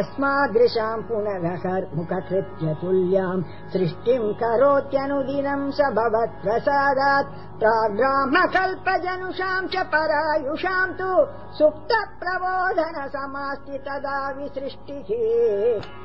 अस्मादृशाम् पुनरहर्मुखकृत्य तुल्याम् सृष्टिम् करोत्यनुदिनम् स भवत् प्रसादात् च परायुषाम् तु सुप्त प्रबोधन समास्ति तदा विसृष्टिः।